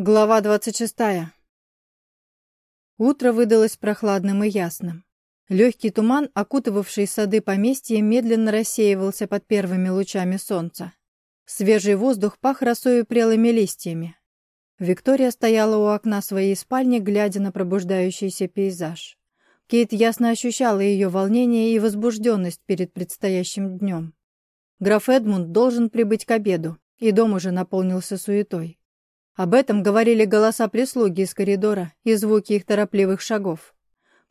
Глава 26. Утро выдалось прохладным и ясным. Легкий туман, окутывавший сады поместья, медленно рассеивался под первыми лучами солнца. Свежий воздух пах росой и прелыми листьями. Виктория стояла у окна своей спальни, глядя на пробуждающийся пейзаж. Кейт ясно ощущала ее волнение и возбужденность перед предстоящим днем. Граф Эдмунд должен прибыть к обеду, и дом уже наполнился суетой. Об этом говорили голоса прислуги из коридора и звуки их торопливых шагов.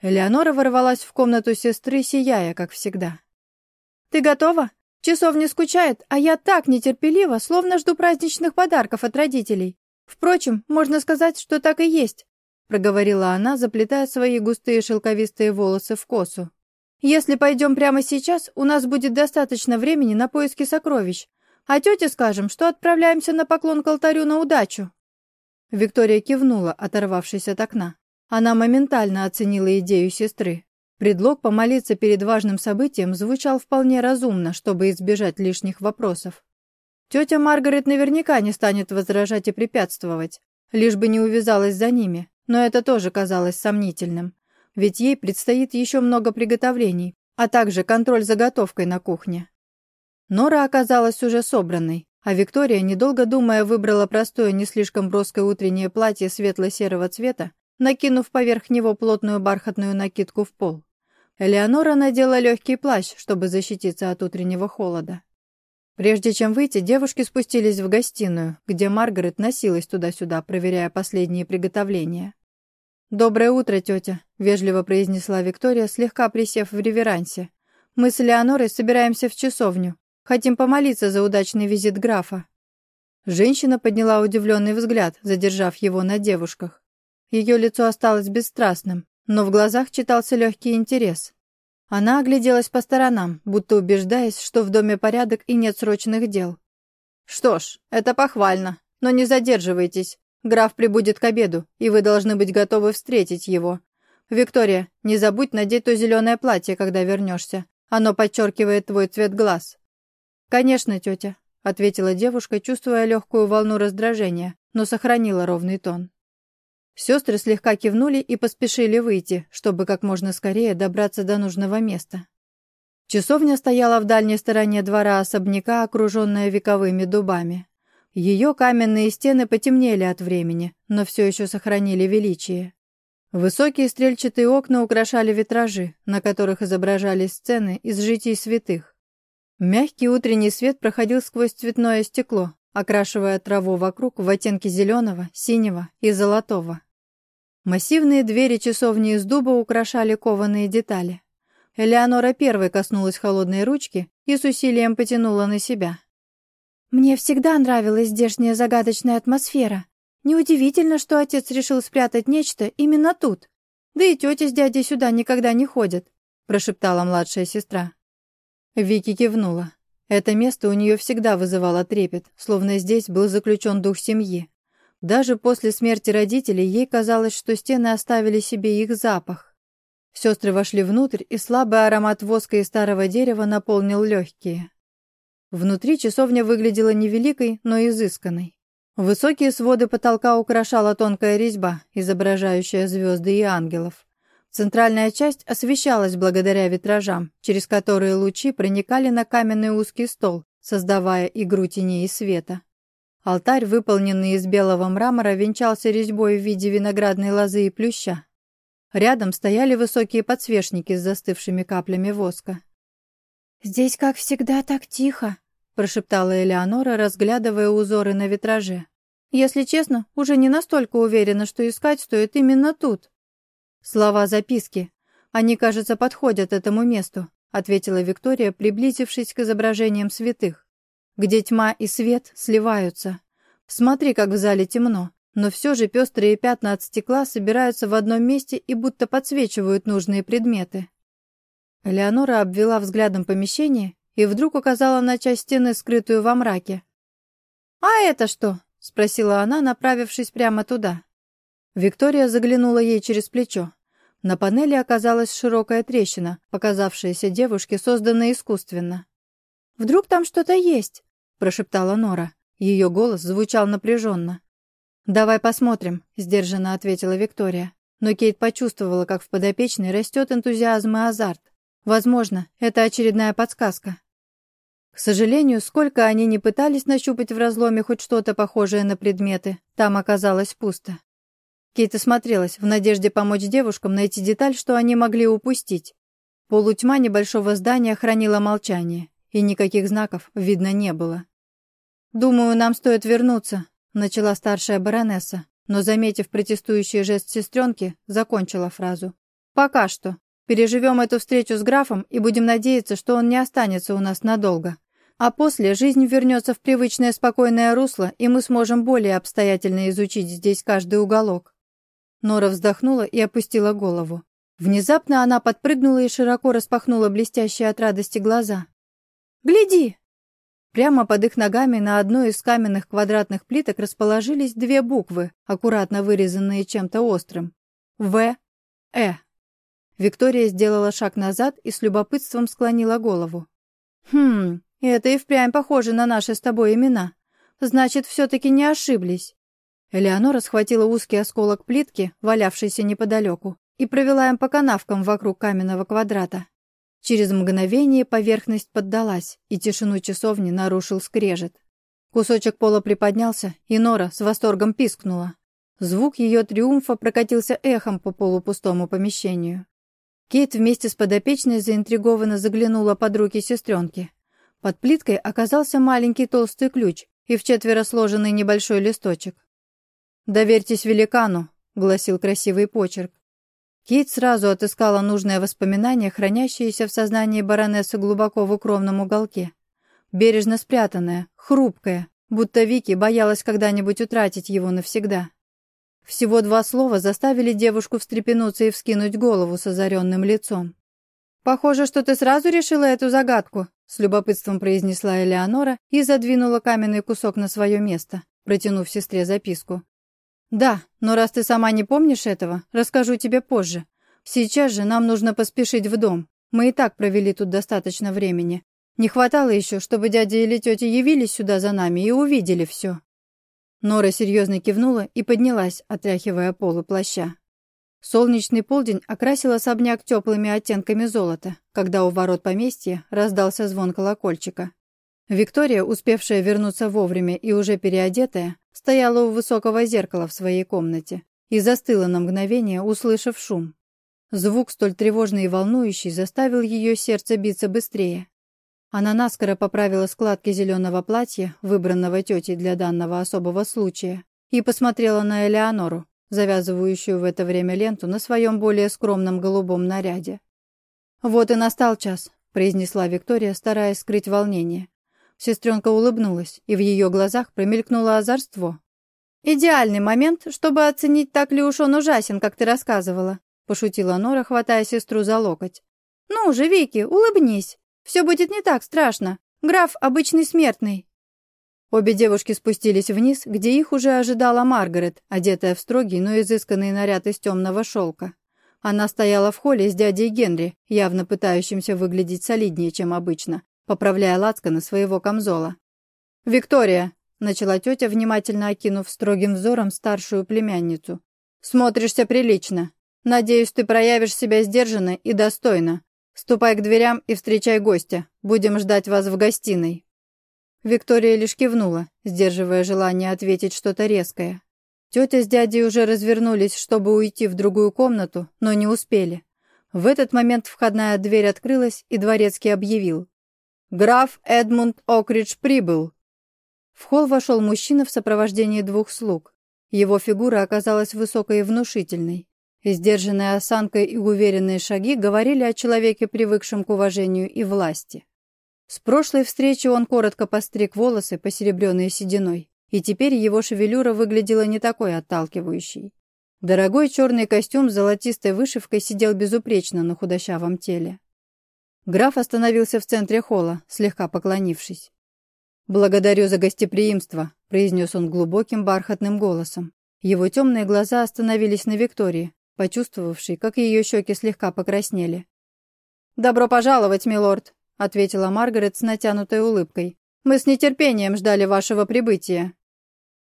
Элеонора ворвалась в комнату сестры, сияя, как всегда. «Ты готова? Часов не скучает, а я так нетерпеливо, словно жду праздничных подарков от родителей. Впрочем, можно сказать, что так и есть», — проговорила она, заплетая свои густые шелковистые волосы в косу. «Если пойдем прямо сейчас, у нас будет достаточно времени на поиски сокровищ, а тете скажем, что отправляемся на поклон к алтарю на удачу». Виктория кивнула, оторвавшись от окна. Она моментально оценила идею сестры. Предлог помолиться перед важным событием звучал вполне разумно, чтобы избежать лишних вопросов. Тетя Маргарет наверняка не станет возражать и препятствовать, лишь бы не увязалась за ними, но это тоже казалось сомнительным. Ведь ей предстоит еще много приготовлений, а также контроль за готовкой на кухне. Нора оказалась уже собранной, а Виктория, недолго думая, выбрала простое, не слишком броское утреннее платье светло-серого цвета, накинув поверх него плотную бархатную накидку в пол. Элеонора надела легкий плащ, чтобы защититься от утреннего холода. Прежде чем выйти, девушки спустились в гостиную, где Маргарет носилась туда-сюда, проверяя последние приготовления. «Доброе утро, тетя», — вежливо произнесла Виктория, слегка присев в реверансе. «Мы с Элеонорой собираемся в часовню. Хотим помолиться за удачный визит графа». Женщина подняла удивленный взгляд, задержав его на девушках. Ее лицо осталось бесстрастным, но в глазах читался легкий интерес. Она огляделась по сторонам, будто убеждаясь, что в доме порядок и нет срочных дел. «Что ж, это похвально, но не задерживайтесь. Граф прибудет к обеду, и вы должны быть готовы встретить его. Виктория, не забудь надеть то зеленое платье, когда вернешься. Оно подчеркивает твой цвет глаз. «Конечно, тетя», — ответила девушка, чувствуя легкую волну раздражения, но сохранила ровный тон. Сестры слегка кивнули и поспешили выйти, чтобы как можно скорее добраться до нужного места. Часовня стояла в дальней стороне двора особняка, окруженная вековыми дубами. Ее каменные стены потемнели от времени, но все еще сохранили величие. Высокие стрельчатые окна украшали витражи, на которых изображались сцены из житий святых. Мягкий утренний свет проходил сквозь цветное стекло, окрашивая траву вокруг в оттенки зеленого, синего и золотого. Массивные двери часовни из дуба украшали кованые детали. Элеонора первой коснулась холодной ручки и с усилием потянула на себя. «Мне всегда нравилась здешняя загадочная атмосфера. Неудивительно, что отец решил спрятать нечто именно тут. Да и тетя с дядей сюда никогда не ходят», прошептала младшая сестра. Вики кивнула. Это место у нее всегда вызывало трепет, словно здесь был заключен дух семьи. Даже после смерти родителей ей казалось, что стены оставили себе их запах. Сестры вошли внутрь, и слабый аромат воска и старого дерева наполнил легкие. Внутри часовня выглядела невеликой, но изысканной. Высокие своды потолка украшала тонкая резьба, изображающая звезды и ангелов. Центральная часть освещалась благодаря витражам, через которые лучи проникали на каменный узкий стол, создавая игру теней и света. Алтарь, выполненный из белого мрамора, венчался резьбой в виде виноградной лозы и плюща. Рядом стояли высокие подсвечники с застывшими каплями воска. «Здесь, как всегда, так тихо», — прошептала Элеонора, разглядывая узоры на витраже. «Если честно, уже не настолько уверена, что искать стоит именно тут». «Слова записки. Они, кажется, подходят этому месту», ответила Виктория, приблизившись к изображениям святых, где тьма и свет сливаются. Смотри, как в зале темно, но все же пестрые пятна от стекла собираются в одном месте и будто подсвечивают нужные предметы. Леонора обвела взглядом помещение и вдруг указала на часть стены, скрытую во мраке. «А это что?» — спросила она, направившись прямо туда. Виктория заглянула ей через плечо. На панели оказалась широкая трещина, показавшаяся девушке созданной искусственно. «Вдруг там что-то есть?» – прошептала Нора. Ее голос звучал напряженно. «Давай посмотрим», — сдержанно ответила Виктория. Но Кейт почувствовала, как в подопечной растет энтузиазм и азарт. Возможно, это очередная подсказка. К сожалению, сколько они не пытались нащупать в разломе хоть что-то похожее на предметы, там оказалось пусто. Кейт осмотрелась в надежде помочь девушкам найти деталь, что они могли упустить. Полутьма небольшого здания хранила молчание, и никаких знаков видно не было. «Думаю, нам стоит вернуться», — начала старшая баронесса, но, заметив протестующий жест сестренки, закончила фразу. «Пока что. Переживем эту встречу с графом и будем надеяться, что он не останется у нас надолго. А после жизнь вернется в привычное спокойное русло, и мы сможем более обстоятельно изучить здесь каждый уголок». Нора вздохнула и опустила голову. Внезапно она подпрыгнула и широко распахнула блестящие от радости глаза. «Гляди!» Прямо под их ногами на одной из каменных квадратных плиток расположились две буквы, аккуратно вырезанные чем-то острым. В. Э. Виктория сделала шаг назад и с любопытством склонила голову. «Хм, это и впрямь похоже на наши с тобой имена. Значит, все-таки не ошиблись». Элеонора схватила узкий осколок плитки, валявшийся неподалеку, и провела им по канавкам вокруг каменного квадрата. Через мгновение поверхность поддалась, и тишину часовни нарушил скрежет. Кусочек пола приподнялся, и Нора с восторгом пискнула. Звук ее триумфа прокатился эхом по полупустому помещению. Кейт вместе с подопечной заинтригованно заглянула под руки сестренки. Под плиткой оказался маленький толстый ключ и в четверо сложенный небольшой листочек. «Доверьтесь великану», — гласил красивый почерк. Кейт сразу отыскала нужное воспоминание, хранящееся в сознании баронессы глубоко в укромном уголке. Бережно спрятанное, хрупкое, будто Вики боялась когда-нибудь утратить его навсегда. Всего два слова заставили девушку встрепенуться и вскинуть голову с озаренным лицом. «Похоже, что ты сразу решила эту загадку», — с любопытством произнесла Элеонора и задвинула каменный кусок на свое место, протянув сестре записку. «Да, но раз ты сама не помнишь этого, расскажу тебе позже. Сейчас же нам нужно поспешить в дом. Мы и так провели тут достаточно времени. Не хватало еще, чтобы дядя или тетя явились сюда за нами и увидели все». Нора серьезно кивнула и поднялась, отряхивая полы плаща. Солнечный полдень окрасил особняк теплыми оттенками золота, когда у ворот поместья раздался звон колокольчика. Виктория, успевшая вернуться вовремя и уже переодетая, стояла у высокого зеркала в своей комнате и застыла на мгновение, услышав шум. Звук, столь тревожный и волнующий, заставил ее сердце биться быстрее. Она наскоро поправила складки зеленого платья, выбранного тетей для данного особого случая, и посмотрела на Элеонору, завязывающую в это время ленту на своем более скромном голубом наряде. «Вот и настал час», — произнесла Виктория, стараясь скрыть волнение. Сестренка улыбнулась, и в ее глазах промелькнуло озорство. «Идеальный момент, чтобы оценить, так ли уж он ужасен, как ты рассказывала», пошутила Нора, хватая сестру за локоть. «Ну же, Вики, улыбнись. Все будет не так страшно. Граф — обычный смертный». Обе девушки спустились вниз, где их уже ожидала Маргарет, одетая в строгий, но изысканный наряд из темного шелка. Она стояла в холле с дядей Генри, явно пытающимся выглядеть солиднее, чем обычно, поправляя лацканы своего камзола. «Виктория!» — начала тетя, внимательно окинув строгим взором старшую племянницу. «Смотришься прилично. Надеюсь, ты проявишь себя сдержанно и достойно. Ступай к дверям и встречай гостя. Будем ждать вас в гостиной». Виктория лишь кивнула, сдерживая желание ответить что-то резкое. Тетя с дядей уже развернулись, чтобы уйти в другую комнату, но не успели. В этот момент входная дверь открылась, и дворецкий объявил. «Граф Эдмунд Окридж прибыл!» В холл вошел мужчина в сопровождении двух слуг. Его фигура оказалась высокой и внушительной. Сдержанная осанка и уверенные шаги говорили о человеке, привыкшем к уважению и власти. С прошлой встречи он коротко постриг волосы, посеребренные сединой, и теперь его шевелюра выглядела не такой отталкивающей. Дорогой черный костюм с золотистой вышивкой сидел безупречно на худощавом теле. Граф остановился в центре холла, слегка поклонившись. «Благодарю за гостеприимство», — произнес он глубоким бархатным голосом. Его темные глаза остановились на Виктории, почувствовавшей, как ее щеки слегка покраснели. «Добро пожаловать, милорд», — ответила Маргарет с натянутой улыбкой. «Мы с нетерпением ждали вашего прибытия».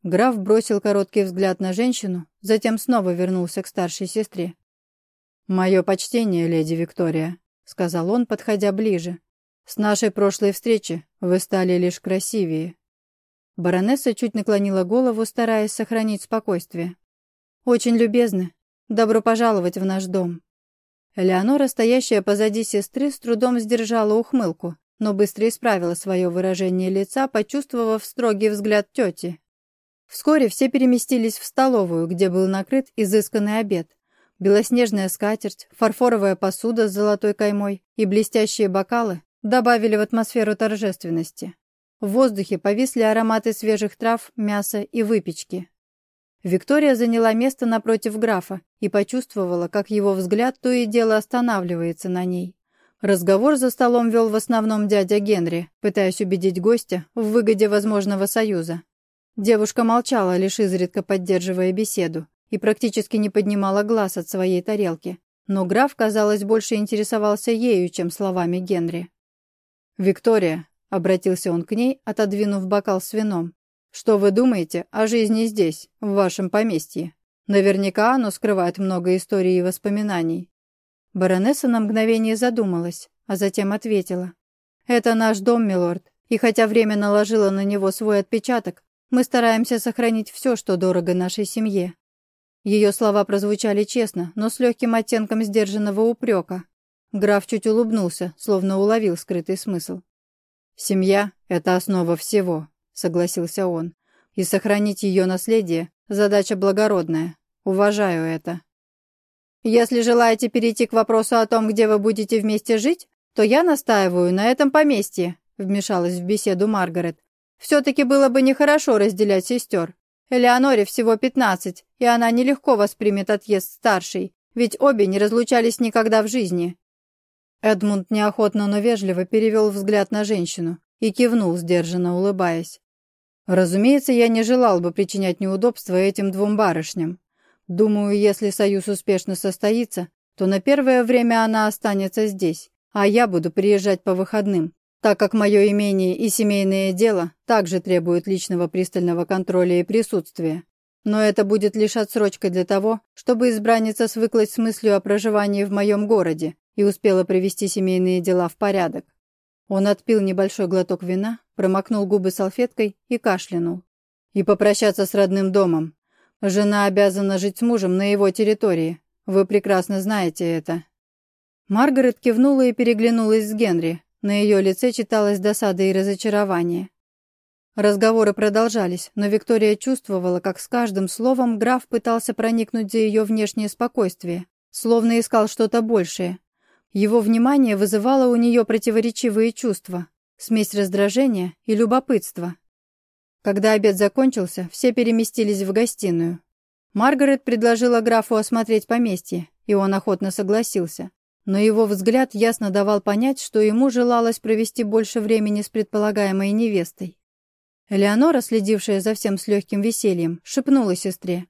Граф бросил короткий взгляд на женщину, затем снова вернулся к старшей сестре. «Мое почтение, леди Виктория», — сказал он, подходя ближе. «С нашей прошлой встречи вы стали лишь красивее». Баронесса чуть наклонила голову, стараясь сохранить спокойствие. «Очень любезны. Добро пожаловать в наш дом». Элеонора, стоящая позади сестры, с трудом сдержала ухмылку, но быстро исправила свое выражение лица, почувствовав строгий взгляд тети. Вскоре все переместились в столовую, где был накрыт изысканный обед. Белоснежная скатерть, фарфоровая посуда с золотой каймой и блестящие бокалы добавили в атмосферу торжественности. В воздухе повисли ароматы свежих трав, мяса и выпечки. Виктория заняла место напротив графа и почувствовала, как его взгляд то и дело останавливается на ней. Разговор за столом вел в основном дядя Генри, пытаясь убедить гостя в выгоде возможного союза. Девушка молчала, лишь изредка поддерживая беседу, и практически не поднимала глаз от своей тарелки. Но граф, казалось, больше интересовался ею, чем словами Генри. «Виктория», — обратился он к ней, отодвинув бокал с вином, «что вы думаете о жизни здесь, в вашем поместье? Наверняка оно скрывает много историй и воспоминаний». Баронесса на мгновение задумалась, а затем ответила. «Это наш дом, милорд, и хотя время наложило на него свой отпечаток, мы стараемся сохранить все, что дорого нашей семье». Ее слова прозвучали честно, но с легким оттенком сдержанного упрека. Граф чуть улыбнулся, словно уловил скрытый смысл. «Семья — это основа всего», — согласился он. «И сохранить ее наследие — задача благородная. Уважаю это». «Если желаете перейти к вопросу о том, где вы будете вместе жить, то я настаиваю на этом поместье», — вмешалась в беседу Маргарет. Все-таки было бы нехорошо разделять сестер. Элеоноре всего пятнадцать, и она нелегко воспримет отъезд старшей, ведь обе не разлучались никогда в жизни. Эдмунд неохотно, но вежливо перевел взгляд на женщину и кивнул, сдержанно улыбаясь. «Разумеется, я не желал бы причинять неудобства этим двум барышням. Думаю, если союз успешно состоится, то на первое время она останется здесь, а я буду приезжать по выходным, так как мое имение и семейное дело также требуют личного пристального контроля и присутствия. Но это будет лишь отсрочкой для того, чтобы избранница свыклась с мыслью о проживании в моем городе и успела привести семейные дела в порядок. Он отпил небольшой глоток вина, промокнул губы салфеткой и кашлянул. И попрощаться с родным домом. Жена обязана жить с мужем на его территории. Вы прекрасно знаете это. Маргарет кивнула и переглянулась с Генри, на ее лице читалась досада и разочарование. Разговоры продолжались, но Виктория чувствовала, как с каждым словом граф пытался проникнуть за ее внешнее спокойствие, словно искал что-то большее. Его внимание вызывало у нее противоречивые чувства, смесь раздражения и любопытства. Когда обед закончился, все переместились в гостиную. Маргарет предложила графу осмотреть поместье, и он охотно согласился но его взгляд ясно давал понять, что ему желалось провести больше времени с предполагаемой невестой. Элеонора, следившая за всем с легким весельем, шепнула сестре.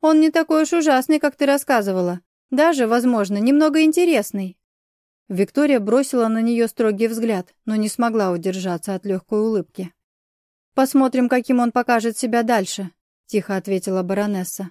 «Он не такой уж ужасный, как ты рассказывала. Даже, возможно, немного интересный». Виктория бросила на нее строгий взгляд, но не смогла удержаться от легкой улыбки. «Посмотрим, каким он покажет себя дальше», — тихо ответила баронесса.